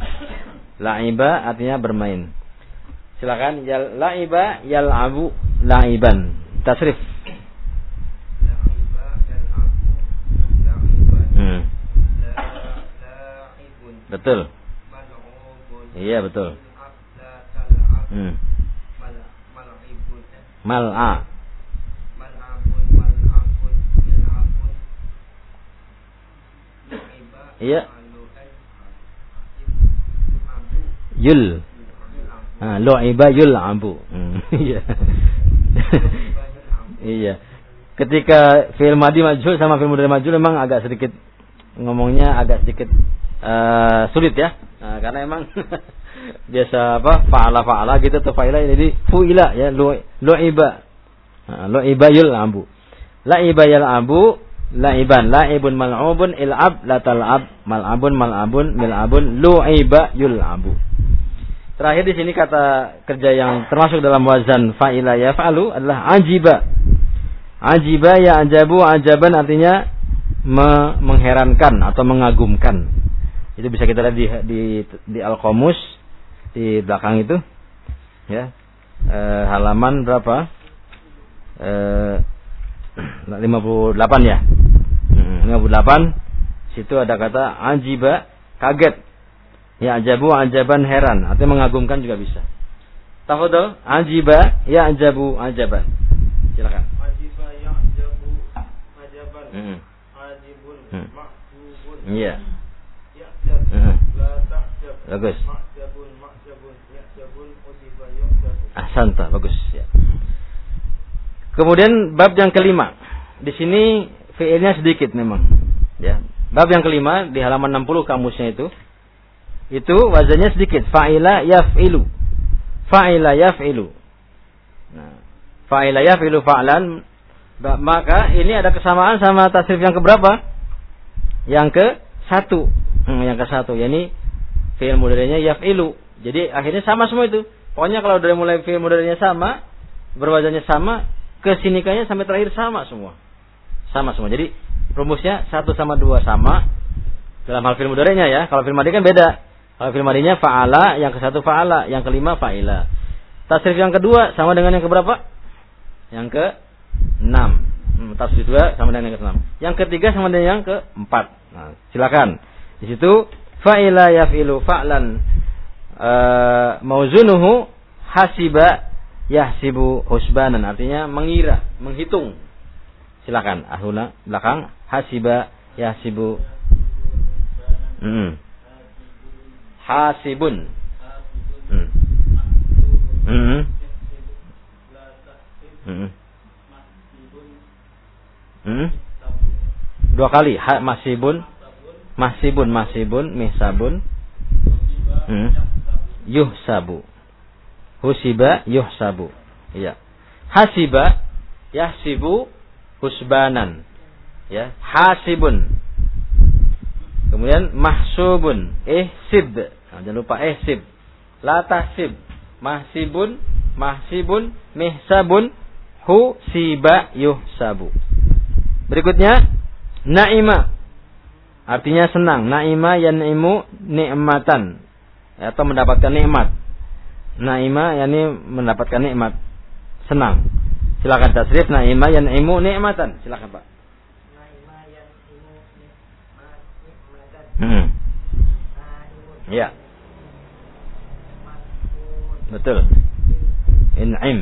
Laiba artinya bermain. Silakan yal laiba yal'abu laiban. Tasrif. Hmm, betul. Iya betul. Hmm. Mal'a. La'iba Iya. malu'an. Abu. Yul. Ah, lu'iba yul'abu. Hmm, *laughs* Iya. Iya. Ketika fi'il madi majhul sama fi'il mudhari majhul memang agak sedikit ngomongnya agak sedikit eh, sulit ya. Nah, karena emang *laughs* biasa apa fa'ala fa'ala gitu atau fa'ila jadi fu'ila ya lu lu'iba. Nah, lu'iba yul'abu. La'iba yal'abu la'iban la'ibun mal'ubun il'ab la tal'ab mal'abun mal'abun mil'abun lu'iba yul'abu. Terakhir di sini kata kerja yang termasuk dalam wazan fa'ila ya fa'alu adalah ajiba. Ajiba ya ajabu ajaban artinya me- mengherankan atau mengagumkan. Itu bisa kita lihat di di, di Al-Qamus di belakang itu. Ya. E, halaman berapa? *clears throat* E, 58 ya. Hmm, 58 situ ada kata ajiba kaget. Ya ajabu ajaban heran artinya mengagumkan juga bisa. Tafadhol ajiba ya ajabu ajaban. Silakan. Ajiba ya'jabu ajaban. Hmm. Ajibun Hmm. ma'jubun. Iya. Ya'jab. Hmm. La ta'jab. Bagus. Ma'jabun ma'jabun. Ya'jabun ujiba yu'jabu. Ahsanta, bagus ya. Kemudian bab yang kelima. Di sini fiilnya sedikit memang, ya. Bab yang kelima di halaman 60 kamusnya itu itu wazannya sedikit. Fa'ila yaf'ilu. Fa'ila yaf'ilu. Nah, fa'ila yaf'ilu fa'lan maka ini ada kesamaan sama tasrif yang keberapa? Yang ke satu. Hmm, yang ke satu. Yani fi'il mudhari'nya yaf'ilu. Jadi akhirnya sama semua itu. Pokoknya kalau dari mulai fi'il mudhari'nya sama, berwazannya sama, kesinikanya sampai terakhir sama semua. Sama semua. Jadi rumusnya satu sama dua sama. Dalam hal fi'il mudhari'nya ya. Kalau fi'il madi kan beda. Fi'il madinya fa'ala, yang ke satu fa'ala, yang kelima fa'ila. Tasrif yang kedua sama dengan yang keberapa? Yang ke enam. Hmm, tasrif dua sama dengan yang ke enam. Yang ketiga sama dengan yang ke empat. Nah, silakan. Di situ fa'ila yaf'ilu fa'lan uh, mauzunuhu hasiba yahsibu husbanan artinya mengira, menghitung. Silakan. Ahuna belakang hasiba yahsibu Hmm. Hasibun. Hmm. Hmm. Hmm. Hmm. Dua kali ha, masibun masibun masibun mihsabun hmm. yuhsabu husiba yuhsabu iya hasiba yahsibu husbanan ya hasibun kemudian mahsubun ihsib nah, jangan lupa ihsib. La tahsib. Mahsibun mahsibun mihsabun husiba yuhsabu. Berikutnya naima. Artinya senang. Naima yan'imu nikmatan. Atau mendapatkan nikmat. Naima yakni mendapatkan nikmat. Senang. Silakan tasrif naima yan'imu nikmatan. Silakan Pak. Naima yan'imu nikmat nikmatan. hmm. Ya. Betul. In'im.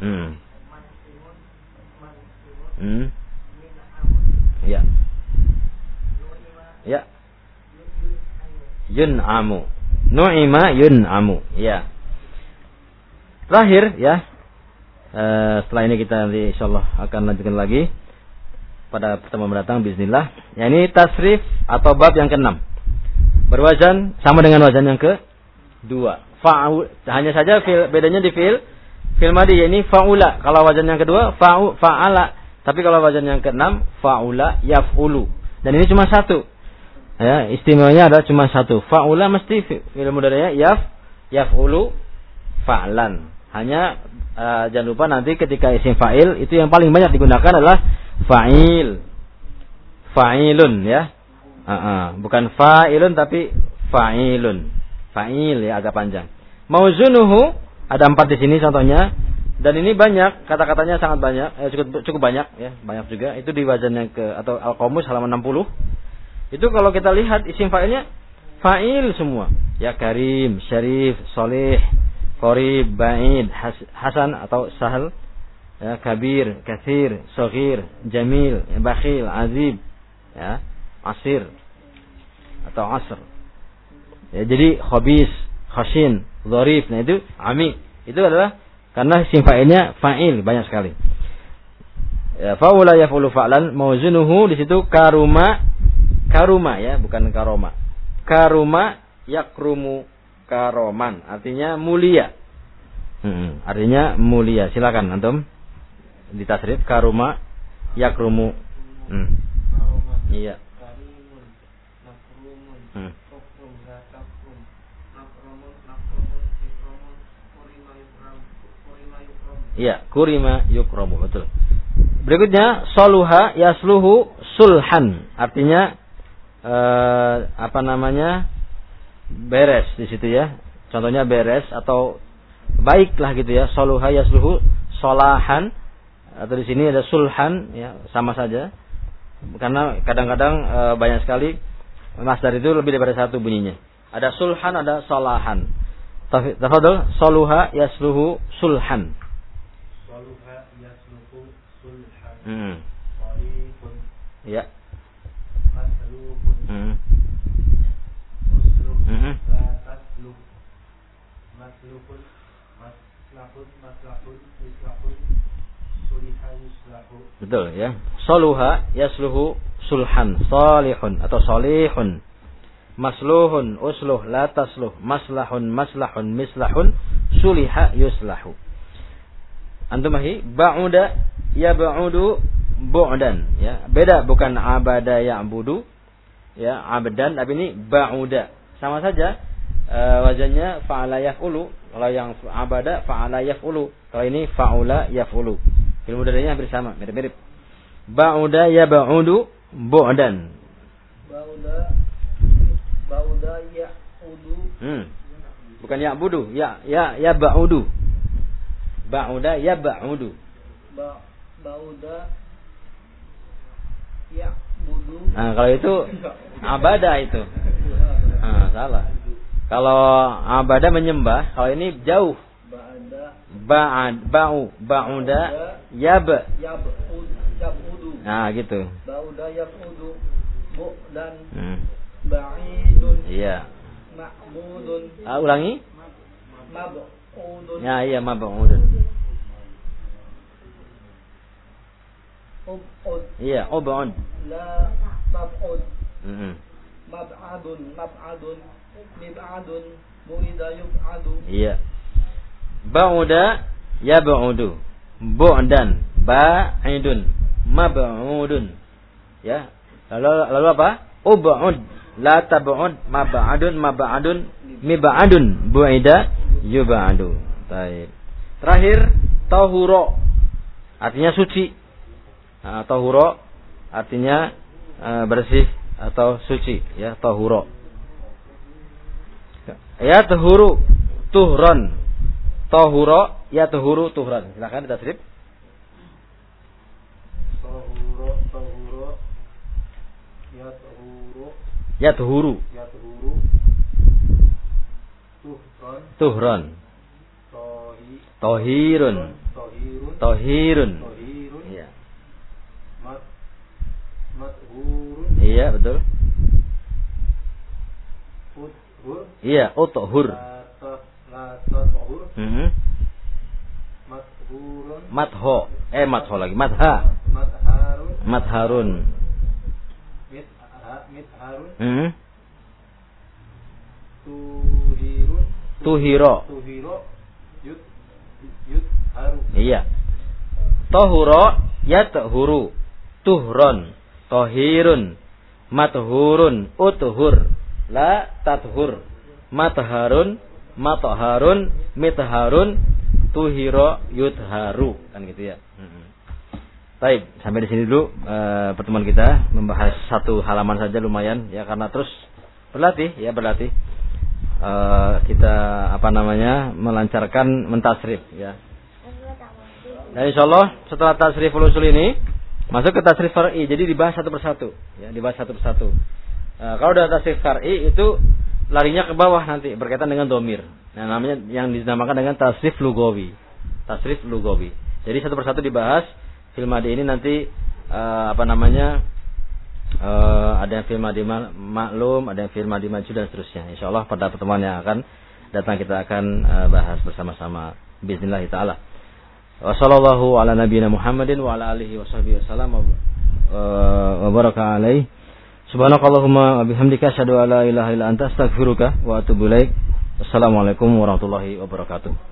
Hmm. Hmm. Ya. Ya. Yun yun'amu. Nu'ima yun'amu. Ya. Terakhir ya. Eh, setelah ini kita nanti insyaallah akan lanjutkan lagi. Pada pertemuan mendatang bismillah. Ya ini tasrif atau bab yang keenam berwazan sama dengan wazan yang ke dua fa'u hanya saja fil, bedanya di fil fil madi ini fa'ula kalau wazan yang kedua fa'u fa'ala tapi kalau wazan yang keenam fa'ula yaf'ulu dan ini cuma satu Ya, istimewanya adalah cuma satu. Fa'ula mesti fi- fi'il mudhari'nya yaf yaf'ulu fa'lan. Hanya eh, jangan lupa nanti ketika isim fa'il itu yang paling banyak digunakan adalah fa'il. Fa'ilun ya. Ah, ah. bukan fa'ilun tapi fa'ilun. Fa'il ya agak panjang. Mauzunuhu ada empat di sini contohnya. Dan ini banyak, kata-katanya sangat banyak, eh, cukup cukup banyak ya, banyak juga. Itu di wazan yang ke atau al-qamus halaman 60. Itu kalau kita lihat isim fa'ilnya fa'il semua. Ya karim, syarif, soleh, qorib, ba'id, has- hasan atau sahal, ya kabir, kathir, sogir, jamil, bakhil, azib, ya, asir atau asr. Ya, jadi khabis, khashin, dharif. Nah itu ami. Itu adalah karena isim fa'ilnya fa'il banyak sekali. Ya, faula yafulu fa'lan mauzunuhu di situ karuma karuma ya, bukan karoma. Karuma yakrumu karoman, artinya mulia. Hmm, artinya mulia. Silakan antum ditasrif karuma yakrumu. Hmm. Iya. Hmm. Iya, kurima yukromu, betul. Berikutnya soluha yasluhu sulhan, artinya eh, apa namanya beres di situ ya. Contohnya beres atau baiklah gitu ya. Soluha yasluhu solahan atau di sini ada sulhan ya sama saja. Karena kadang-kadang eh, banyak sekali masdar itu lebih daripada satu bunyinya. Ada sulhan, ada solahan. Tafi- Tafadhol, soluha yasluhu sulhan. Waluha yasluku sulhan. Hmm. Ya. Maslukun. Hmm. Usluk. La tasluk. Maslukun. Maslahun. Maslahun. Mislahun. Suliha yuslahu. Betul ya. Soluha yasluhu sulhan, salihun atau solihun. Masluhun, usluh, la tasluh, maslahun, maslahun, mislahun, suliha yuslahu. Antum mahi ba'uda ya ba'udu bu'dan ya. Beda bukan abada ya'budu ya, abdan tapi ini ba'uda. Sama saja eh, wazannya fa'ala yaf'ulu. Kalau yang abada fa'ala yaf'ulu. Kalau ini fa'ula yaf'ulu. Ilmu darinya hampir sama, mirip-mirip. Ba'uda ya ba'udu bu'dan. Bauda Bauda ya'udu Hmm. Bukan ya'budu, ya ya ya ba'udu. Ba'uda ya ba'udu. ba, Bauda Ya'budu Nah, kalau itu abada itu. Ah, salah. Kalau abada menyembah, kalau ini jauh. Ba'ad, ba'u, ba'uda, yab. Yab'ud Nah, gitu. Bauda Bu'dan Hmm. Ba'idun Iya. Ma'budun Ah, ulangi. Mab'udun Ya, iya mab'udun. Ub'ud Iya, ub'ud. La Mab'ud Mm-mm. Mab'adun Mab'adun Mib'adun Bu'ida Yub'adu Iya. Ba'uda yab'udu. Bu'dan, ba'idun, mab'udun. Ya. Lalu lalu apa? Ub'ud, la tab'ud, mab'adun, mab'adun, mib'adun, bu'ida yub'adu. Baik. Terakhir tahuro. Artinya suci. Nah, tahuro artinya eh, bersih atau suci ya tahuro. Ya tuhuru tuhron. Tahuro ya tuhuru tuhron. Silakan ditasrif. Tahuro. Tahuro. Ya tahuro. Ya tuhuru Ya. Tuhron. tuhron. Tohi. Tohirun. Tohirun. Tohirun. Tohirun. Iya. Mat. Mathurun. Iya betul. Uthur. Iya utuhur. La ta- la tathur. Mhm. Mathurun. Matho. Eh matho lagi. Matha. Matharun. Matharun. Mitha- Mitharun. Mhm. Tuhirun. Tuhiro. Tuhiro. Yut. Yut. Haru. Iya. Tohuro ya tuhuru. Tuhron. Tohirun. mathurun uthur la tathur matharun mataharun mitharun tuhiro yudharu kan gitu ya hmm. Baik, sampai di sini dulu e, pertemuan kita membahas satu halaman saja lumayan ya karena terus berlatih ya berlatih e, kita apa namanya melancarkan mentasrif ya. Dan insya Allah setelah tasrif usul ini masuk ke tasrif far'i jadi dibahas satu persatu ya dibahas satu persatu. E, kalau udah tasrif far'i itu larinya ke bawah nanti berkaitan dengan domir. Nah namanya yang dinamakan dengan tasrif lugawi. Tasrif lugawi. Jadi satu persatu dibahas Filmadi ini nanti uh, apa namanya uh, ada yang filmadi maklum, ada yang filmadi maju dan seterusnya. Insya Allah pada pertemuan yang akan datang kita akan uh, bahas bersama-sama. Bismillah taala. Wassallallahu ala nabiyina Muhammadin wa ala alihi wa sahbihi wasallam wa baraka alaihi. Subhanakallahumma wa bihamdika asyhadu an la ilaha illa anta astaghfiruka wa atubu ilaik. Assalamualaikum warahmatullahi wabarakatuh.